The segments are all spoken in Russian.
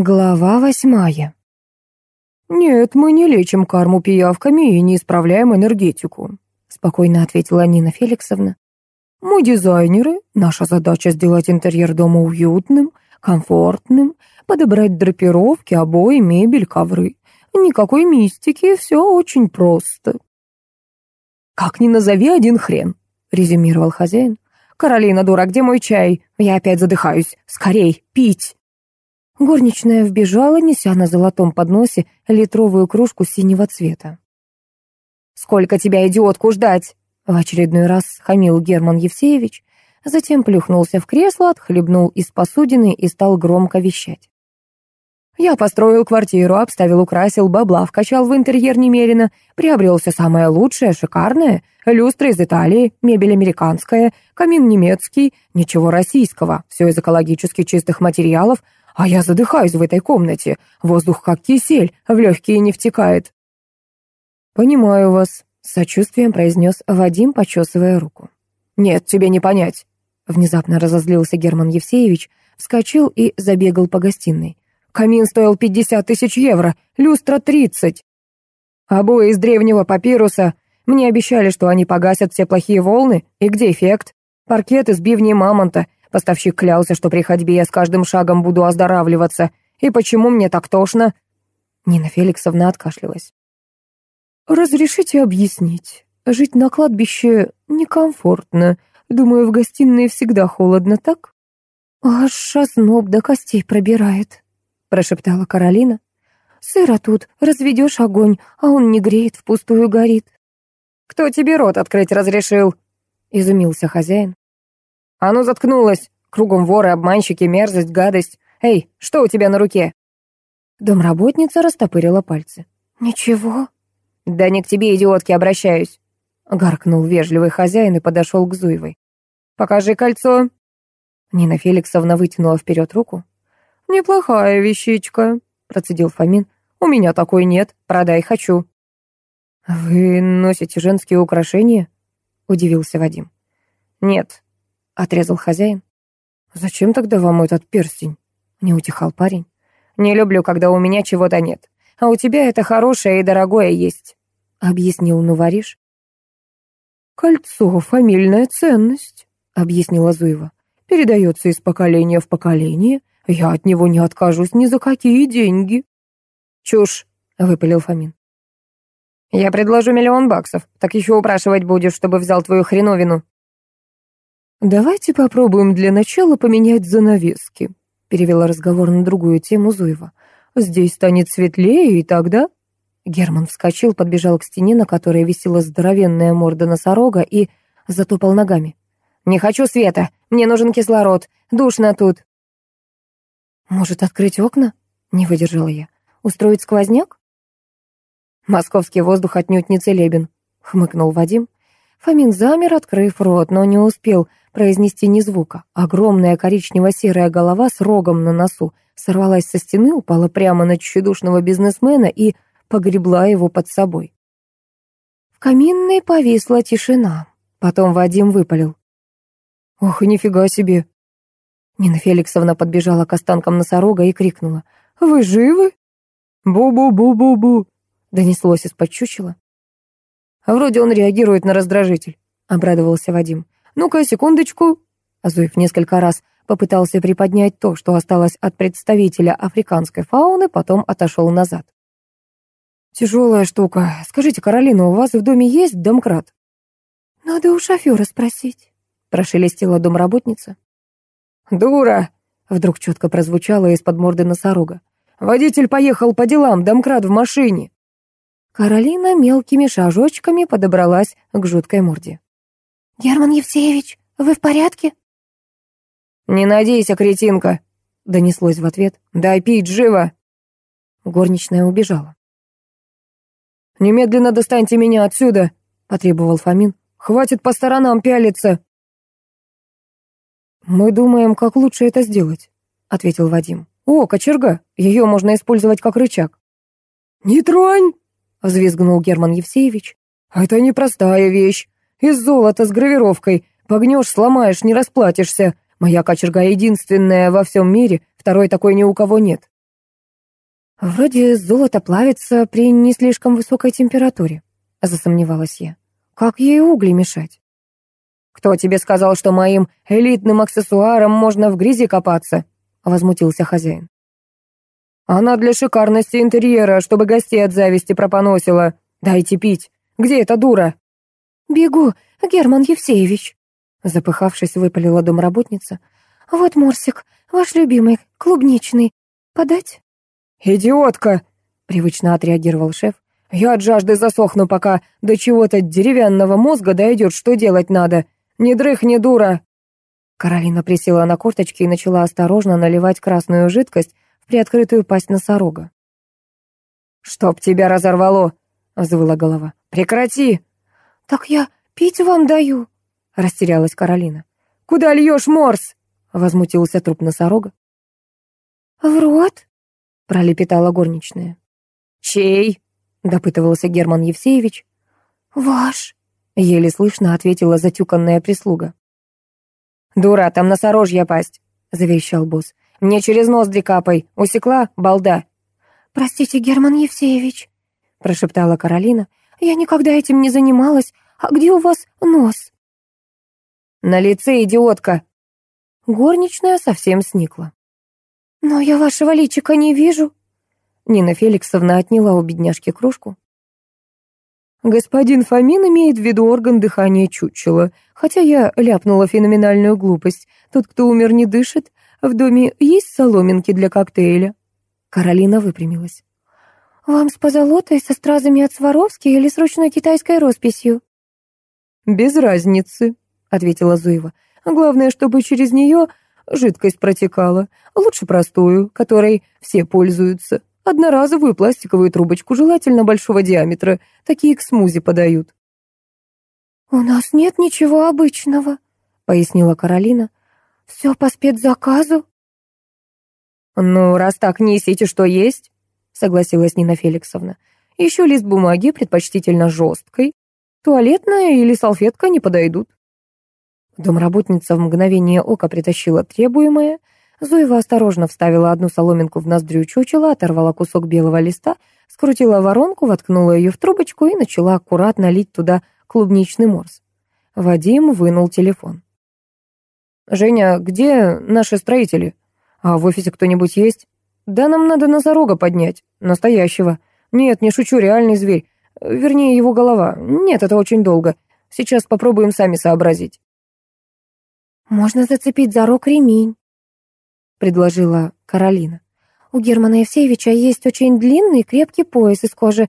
Глава восьмая. «Нет, мы не лечим карму пиявками и не исправляем энергетику», спокойно ответила Нина Феликсовна. «Мы дизайнеры, наша задача сделать интерьер дома уютным, комфортным, подобрать драпировки, обои, мебель, ковры. Никакой мистики, все очень просто». «Как ни назови один хрен», резюмировал хозяин. «Каролина, дура, где мой чай? Я опять задыхаюсь. Скорей, пить!» Горничная вбежала, неся на золотом подносе литровую кружку синего цвета. «Сколько тебя, идиотку, ждать?» В очередной раз хамил Герман Евсеевич, затем плюхнулся в кресло, отхлебнул из посудины и стал громко вещать. Я построил квартиру, обставил, украсил, бабла вкачал в интерьер немерено, приобрел все самое лучшее, шикарное, люстры из Италии, мебель американская, камин немецкий, ничего российского, все из экологически чистых материалов, а я задыхаюсь в этой комнате. Воздух как кисель, в легкие не втекает. «Понимаю вас», — сочувствием произнес Вадим, почесывая руку. «Нет, тебе не понять». Внезапно разозлился Герман Евсеевич, вскочил и забегал по гостиной. «Камин стоил пятьдесят тысяч евро, люстра тридцать. Обои из древнего папируса. Мне обещали, что они погасят все плохие волны. И где эффект? Паркет из бивней мамонта. Поставщик клялся, что при ходьбе я с каждым шагом буду оздоравливаться. И почему мне так тошно?» Нина Феликсовна откашлялась. «Разрешите объяснить. Жить на кладбище некомфортно. Думаю, в гостиной всегда холодно, так?» «Аж озноб до костей пробирает», — прошептала Каролина. «Сыро тут, разведешь огонь, а он не греет, впустую горит». «Кто тебе рот открыть разрешил?» — изумился хозяин. «А ну, заткнулась! Кругом воры, обманщики, мерзость, гадость. Эй, что у тебя на руке?» Домработница растопырила пальцы. «Ничего». «Да не к тебе, идиотки, обращаюсь», — гаркнул вежливый хозяин и подошел к Зуевой. «Покажи кольцо». Нина Феликсовна вытянула вперед руку. «Неплохая вещичка», — процедил Фомин. «У меня такой нет, продай хочу». «Вы носите женские украшения?» — удивился Вадим. «Нет, отрезал хозяин. «Зачем тогда вам этот перстень?» — не утихал парень. «Не люблю, когда у меня чего-то нет. А у тебя это хорошее и дорогое есть», — объяснил Нувариш. «Кольцо — фамильная ценность», — объяснила Зуева. «Передается из поколения в поколение. Я от него не откажусь ни за какие деньги». «Чушь», — выпалил Фомин. «Я предложу миллион баксов, так еще упрашивать будешь, чтобы взял твою хреновину». «Давайте попробуем для начала поменять занавески», — перевела разговор на другую тему Зуева. «Здесь станет светлее, и тогда...» Герман вскочил, подбежал к стене, на которой висела здоровенная морда носорога, и затопал ногами. «Не хочу света! Мне нужен кислород! Душно тут!» «Может, открыть окна?» — не выдержала я. «Устроить сквозняк?» «Московский воздух отнюдь не целебен», — хмыкнул Вадим. Фомин замер, открыв рот, но не успел произнести ни звука. Огромная коричнево-серая голова с рогом на носу сорвалась со стены, упала прямо на тщедушного бизнесмена и погребла его под собой. В каминной повисла тишина. Потом Вадим выпалил. «Ох, нифига себе!» Нина Феликсовна подбежала к останкам носорога и крикнула. «Вы живы?» «Бу-бу-бу-бу-бу!» донеслось из-под чучела. «Вроде он реагирует на раздражитель», — обрадовался Вадим. «Ну-ка, секундочку». Азуев несколько раз попытался приподнять то, что осталось от представителя африканской фауны, потом отошел назад. «Тяжелая штука. Скажите, Каролина, у вас в доме есть домкрат?» «Надо у шофера спросить», — прошелестела домработница. «Дура!» — вдруг четко прозвучало из-под морды носорога. «Водитель поехал по делам, домкрат в машине». Каролина мелкими шажочками подобралась к жуткой морде. «Герман Евсеевич, вы в порядке?» «Не надейся, кретинка!» — донеслось в ответ. «Дай пить, живо!» Горничная убежала. «Немедленно достаньте меня отсюда!» — потребовал Фомин. «Хватит по сторонам пялиться!» «Мы думаем, как лучше это сделать», — ответил Вадим. «О, кочерга! Ее можно использовать как рычаг». «Не тронь!» — взвизгнул Герман Евсеевич. «Это непростая вещь. Из золота с гравировкой. Погнешь, сломаешь, не расплатишься. Моя кочерга единственная во всем мире, второй такой ни у кого нет. Вроде золото плавится при не слишком высокой температуре, засомневалась я. Как ей угли мешать? Кто тебе сказал, что моим элитным аксессуаром можно в грязи копаться? возмутился хозяин. Она для шикарности интерьера, чтобы гостей от зависти пропоносила. Дайте пить. Где эта дура? Бегу, Герман Евсеевич. Запыхавшись, выпалила домработница. Вот Морсик, ваш любимый, клубничный. Подать? «Идиотка!» — привычно отреагировал шеф. «Я от жажды засохну, пока до чего-то деревянного мозга дойдет, что делать надо. Не дрыхни, дура!» Каролина присела на корточки и начала осторожно наливать красную жидкость в приоткрытую пасть носорога. «Чтоб тебя разорвало!» — взвыла голова. «Прекрати!» «Так я пить вам даю!» — растерялась Каролина. «Куда льешь, Морс?» — возмутился труп носорога. «В рот?» пролепетала горничная. «Чей?» — допытывался Герман Евсеевич. «Ваш», — еле слышно ответила затюканная прислуга. «Дура, там носорожья пасть», — заверещал босс. «Мне через ноздри капай. Усекла, балда». «Простите, Герман Евсеевич», — прошептала Каролина. «Я никогда этим не занималась. А где у вас нос?» «На лице, идиотка!» Горничная совсем сникла. «Но я вашего личика не вижу». Нина Феликсовна отняла у бедняжки кружку. Господин Фомин имеет в виду орган дыхания чучела, хотя я ляпнула феноменальную глупость. Тот, кто умер, не дышит. В доме есть соломинки для коктейля?» Каролина выпрямилась. «Вам с позолотой, со стразами от Сваровски или с ручной китайской росписью?» «Без разницы», — ответила Зуева. «Главное, чтобы через нее жидкость протекала. Лучше простую, которой все пользуются. Одноразовую пластиковую трубочку, желательно большого диаметра. Такие к смузи подают. «У нас нет ничего обычного», — пояснила Каролина. «Все по спецзаказу». «Ну, раз так, несите, что есть», — согласилась Нина Феликсовна. «Еще лист бумаги, предпочтительно жесткой. Туалетная или салфетка не подойдут». Домработница в мгновение ока притащила требуемое. Зуева осторожно вставила одну соломинку в ноздрю чучела, оторвала кусок белого листа, скрутила воронку, воткнула ее в трубочку и начала аккуратно лить туда клубничный морс. Вадим вынул телефон. «Женя, где наши строители? А в офисе кто-нибудь есть? Да нам надо носорога поднять, настоящего. Нет, не шучу, реальный зверь. Вернее, его голова. Нет, это очень долго. Сейчас попробуем сами сообразить». «Можно зацепить за рог ремень», — предложила Каролина. «У Германа Евсеевича есть очень длинный крепкий пояс из кожи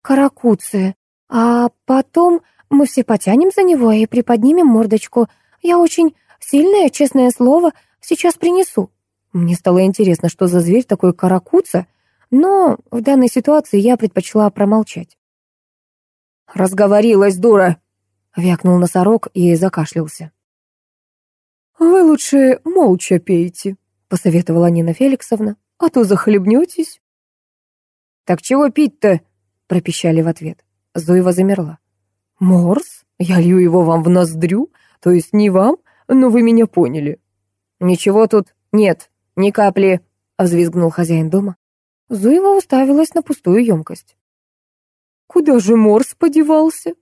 каракуцы, а потом мы все потянем за него и приподнимем мордочку. Я очень сильная, честное слово, сейчас принесу». Мне стало интересно, что за зверь такой каракуца, но в данной ситуации я предпочла промолчать. «Разговорилась, дура!» — вякнул носорог и закашлялся. «Вы лучше молча пейте», — посоветовала Нина Феликсовна, «а то захлебнетесь». «Так чего пить-то?» — пропищали в ответ. Зоева замерла. «Морс? Я лью его вам в ноздрю? То есть не вам, но вы меня поняли». «Ничего тут нет, ни капли», — взвизгнул хозяин дома. Зуева уставилась на пустую емкость. «Куда же Морс подевался?»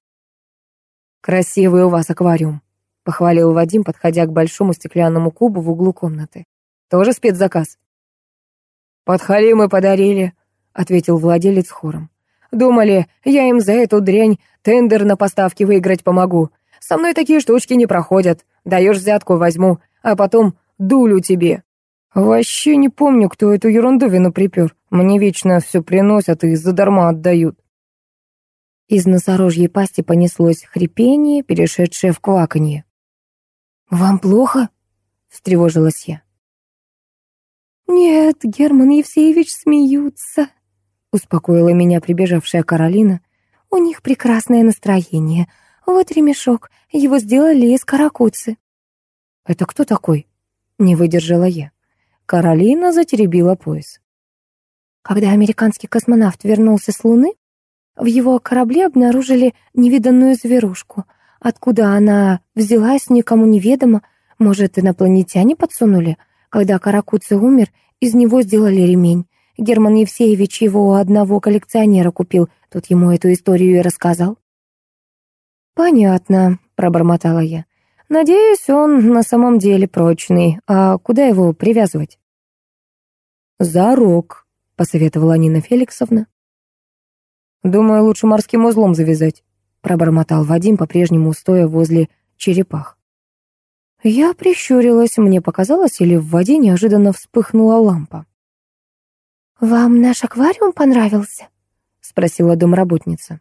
«Красивый у вас аквариум», — похвалил Вадим, подходя к большому стеклянному кубу в углу комнаты. «Тоже спецзаказ?» «Подхали мы подарили», — ответил владелец хором. «Думали, я им за эту дрянь тендер на поставки выиграть помогу. Со мной такие штучки не проходят. Даешь взятку, возьму, а потом дулю тебе». «Вообще не помню, кто эту ерундовину припер. Мне вечно все приносят и задарма отдают». Из носорожьей пасти понеслось хрипение, перешедшее в кваканье. «Вам плохо?» — встревожилась я. «Нет, Герман Евсеевич смеются», — успокоила меня прибежавшая Каролина. «У них прекрасное настроение. Вот ремешок, его сделали из каракуцы». «Это кто такой?» — не выдержала я. Каролина затеребила пояс. Когда американский космонавт вернулся с Луны, в его корабле обнаружили невиданную зверушку — Откуда она взялась, никому неведомо. Может, инопланетяне подсунули? Когда Каракуци умер, из него сделали ремень. Герман Евсеевич его у одного коллекционера купил, тот ему эту историю и рассказал. «Понятно», — пробормотала я. «Надеюсь, он на самом деле прочный. А куда его привязывать?» «За рог», — посоветовала Нина Феликсовна. «Думаю, лучше морским узлом завязать», — пробормотал Вадим, по-прежнему стоя возле черепах. Я прищурилась, мне показалось, или в воде неожиданно вспыхнула лампа. «Вам наш аквариум понравился?» — спросила домработница.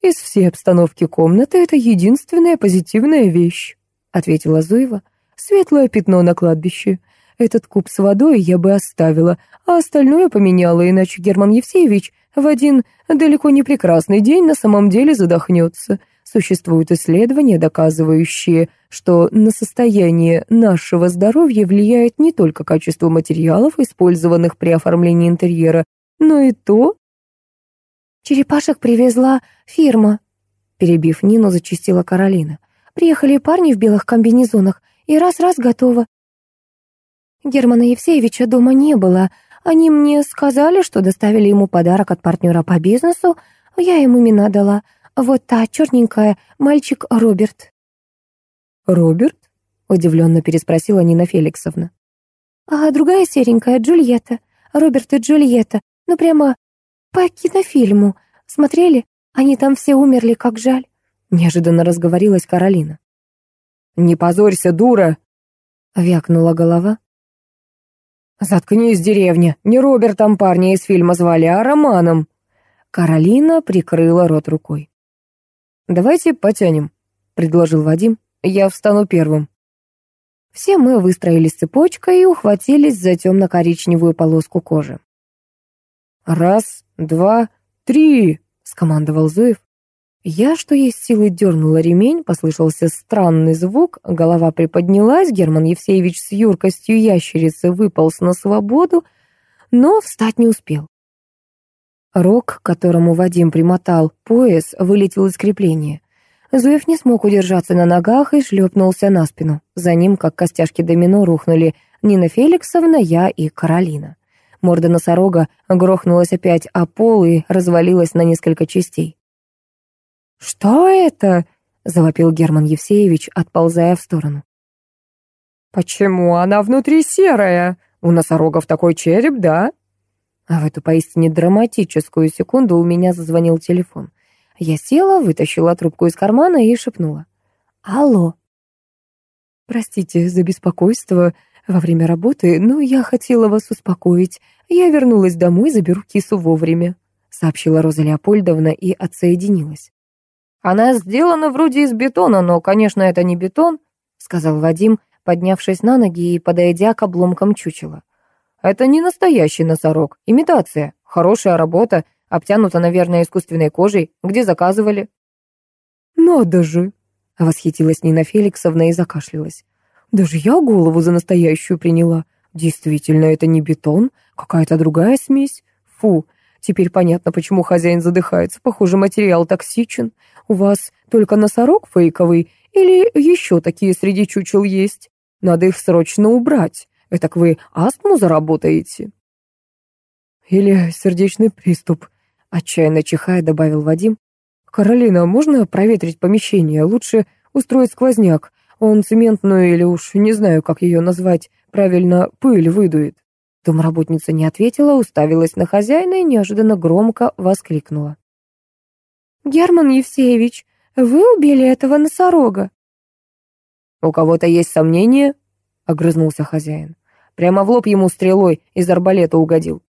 «Из всей обстановки комнаты это единственная позитивная вещь», — ответила Зуева. «Светлое пятно на кладбище. Этот куб с водой я бы оставила, а остальное поменяла, иначе Герман Евсеевич в один далеко не прекрасный день на самом деле задохнется. Существуют исследования, доказывающие, что на состояние нашего здоровья влияет не только качество материалов, использованных при оформлении интерьера, но и то... «Черепашек привезла фирма», — перебив Нину, зачастила Каролина. «Приехали парни в белых комбинезонах, и раз-раз готово. Германа Евсеевича дома не было. Они мне сказали, что доставили ему подарок от партнера по бизнесу. Я ему имена дала. Вот та черненькая, мальчик Роберт». «Роберт?» — удивленно переспросила Нина Феликсовна. «А другая серенькая, Джульетта. Роберт и Джульетта. Ну, прямо по кинофильму. Смотрели? Они там все умерли, как жаль». Неожиданно разговорилась Каролина. «Не позорься, дура!» — вякнула голова. «Заткнись, деревня! Не Робертом парня из фильма звали, а Романом!» Каролина прикрыла рот рукой. «Давайте потянем», — предложил Вадим. «Я встану первым». Все мы выстроились цепочкой и ухватились за темно-коричневую полоску кожи. «Раз, два, три!» — скомандовал Зуев. Я, что есть силы, дернула ремень, послышался странный звук, голова приподнялась, Герман Евсеевич с юркостью ящерицы выполз на свободу, но встать не успел. Рог, к которому Вадим примотал пояс, вылетел из крепления. Зуев не смог удержаться на ногах и шлепнулся на спину. За ним, как костяшки домино, рухнули Нина Феликсовна, я и Каролина. Морда носорога грохнулась опять о пол и развалилась на несколько частей. «Что это?» — завопил Герман Евсеевич, отползая в сторону. «Почему она внутри серая? У носорогов такой череп, да?» А в эту поистине драматическую секунду у меня зазвонил телефон. Я села, вытащила трубку из кармана и шепнула. «Алло». «Простите за беспокойство во время работы, но я хотела вас успокоить. Я вернулась домой, заберу кису вовремя», — сообщила Роза Леопольдовна и отсоединилась. «Она сделана вроде из бетона, но, конечно, это не бетон», — сказал Вадим, поднявшись на ноги и подойдя к обломкам чучела. Это не настоящий носорог, имитация. Хорошая работа, обтянута, наверное, искусственной кожей. Где заказывали?» «Надо же!» — восхитилась Нина Феликсовна и закашлялась. «Даже я голову за настоящую приняла. Действительно, это не бетон, какая-то другая смесь. Фу, теперь понятно, почему хозяин задыхается. Похоже, материал токсичен. У вас только носорог фейковый или еще такие среди чучел есть? Надо их срочно убрать. Этак вы астму заработаете?» «Или сердечный приступ», — отчаянно чихая добавил Вадим. «Каролина, можно проветрить помещение? Лучше устроить сквозняк. Он цементную или уж не знаю, как ее назвать, правильно, пыль выдует». Домработница не ответила, уставилась на хозяина и неожиданно громко воскликнула. «Герман Евсеевич, вы убили этого носорога?» «У кого-то есть сомнения?» — огрызнулся хозяин. Прямо в лоб ему стрелой из арбалета угодил.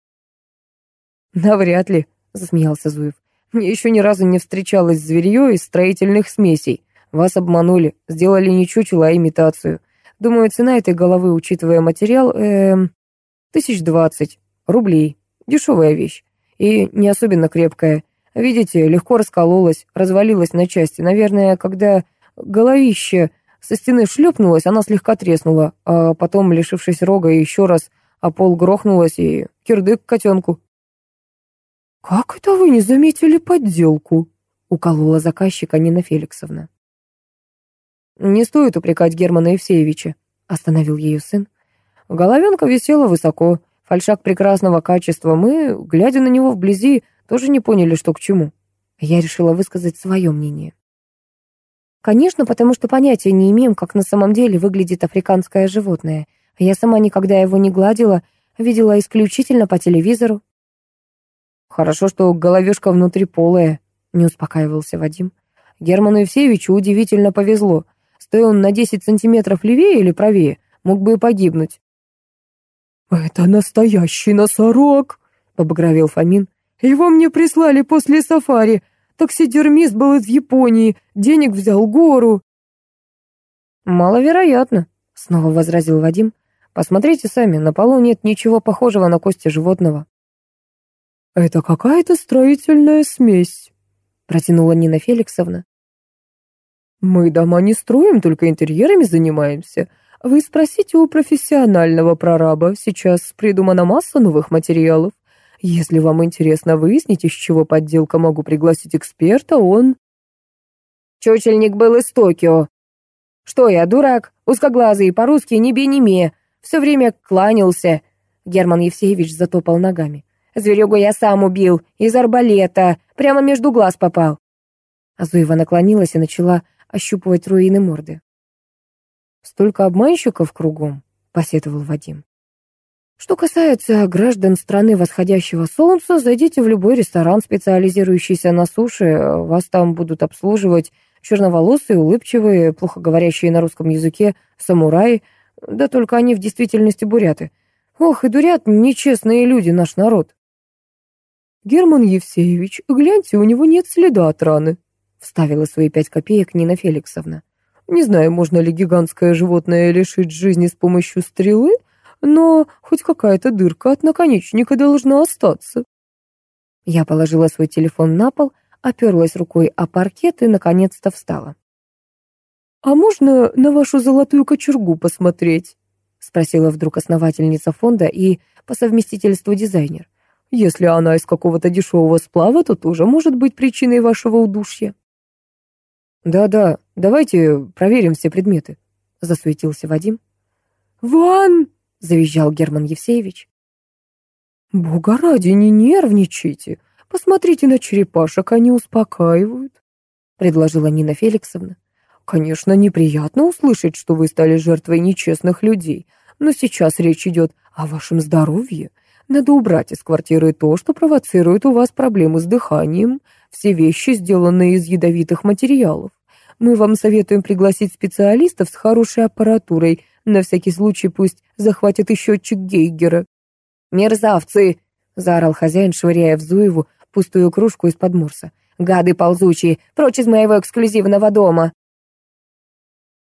«Навряд ли», — засмеялся Зуев. «Мне еще ни разу не встречалось зверье из строительных смесей. Вас обманули, сделали не чучело, а имитацию. Думаю, цена этой головы, учитывая материал, эм, тысяч двадцать рублей. Дешевая вещь. И не особенно крепкая. Видите, легко раскололась, развалилась на части. Наверное, когда головище со стены шлепнулась, она слегка треснула, а потом, лишившись рога, еще раз о пол грохнулась и кирдык котенку. «Как это вы не заметили подделку?» — уколола заказчика Нина Феликсовна. «Не стоит упрекать Германа Евсеевича», — остановил ее сын. Головенка висела высоко, Фальшак прекрасного качества. Мы, глядя на него вблизи, тоже не поняли, что к чему. Я решила высказать свое мнение. Конечно, потому что понятия не имеем, как на самом деле выглядит африканское животное. Я сама никогда его не гладила, видела исключительно по телевизору. Хорошо, что головешка внутри полая, не успокаивался Вадим. Герману Евсеевичу удивительно повезло. Стоя он на 10 сантиметров левее или правее, мог бы и погибнуть. «Это настоящий носорог!» — побагровел Фомин. «Его мне прислали после сафари. Таксидермист был из Японии, денег взял гору». «Маловероятно», — снова возразил Вадим. «Посмотрите сами, на полу нет ничего похожего на кости животного». «Это какая-то строительная смесь», — протянула Нина Феликсовна. «Мы дома не строим, только интерьерами занимаемся. Вы спросите у профессионального прораба. Сейчас придумана масса новых материалов. Если вам интересно выяснить, из чего подделка, могу пригласить эксперта, он...» «Чучельник был из Токио. Что я, дурак? Узкоглазый, по-русски не бе не ме. Все время кланялся». Герман Евсеевич затопал ногами. «Зверюгу я сам убил, из арбалета, прямо между глаз попал». Азуева наклонилась и начала ощупывать руины морды. «Столько обманщиков кругом», — посетовал Вадим. Что касается граждан страны восходящего солнца, зайдите в любой ресторан, специализирующийся на суше, вас там будут обслуживать черноволосые, улыбчивые, плохо говорящие на русском языке самураи, да только они в действительности буряты. Ох, и дурят нечестные люди, наш народ. Герман Евсеевич, гляньте, у него нет следа от раны, вставила свои пять копеек Нина Феликсовна. Не знаю, можно ли гигантское животное лишить жизни с помощью стрелы, но хоть какая-то дырка от наконечника должна остаться. Я положила свой телефон на пол, оперлась рукой о паркет и, наконец-то, встала. «А можно на вашу золотую кочергу посмотреть?» — спросила вдруг основательница фонда и по совместительству дизайнер. «Если она из какого-то дешевого сплава, то тоже может быть причиной вашего удушья». «Да-да, давайте проверим все предметы», — засуетился Вадим. «Ван!» — завизжал Герман Евсеевич. «Бога ради, не нервничайте. Посмотрите на черепашек, они успокаивают», — предложила Нина Феликсовна. «Конечно, неприятно услышать, что вы стали жертвой нечестных людей, но сейчас речь идет о вашем здоровье. Надо убрать из квартиры то, что провоцирует у вас проблемы с дыханием, все вещи, сделанные из ядовитых материалов. Мы вам советуем пригласить специалистов с хорошей аппаратурой. На всякий случай пусть захватят и счетчик Гейгера». «Мерзавцы!» — заорал хозяин, швыряя в Зуеву пустую кружку из-под морса. «Гады ползучие! Прочь из моего эксклюзивного дома!»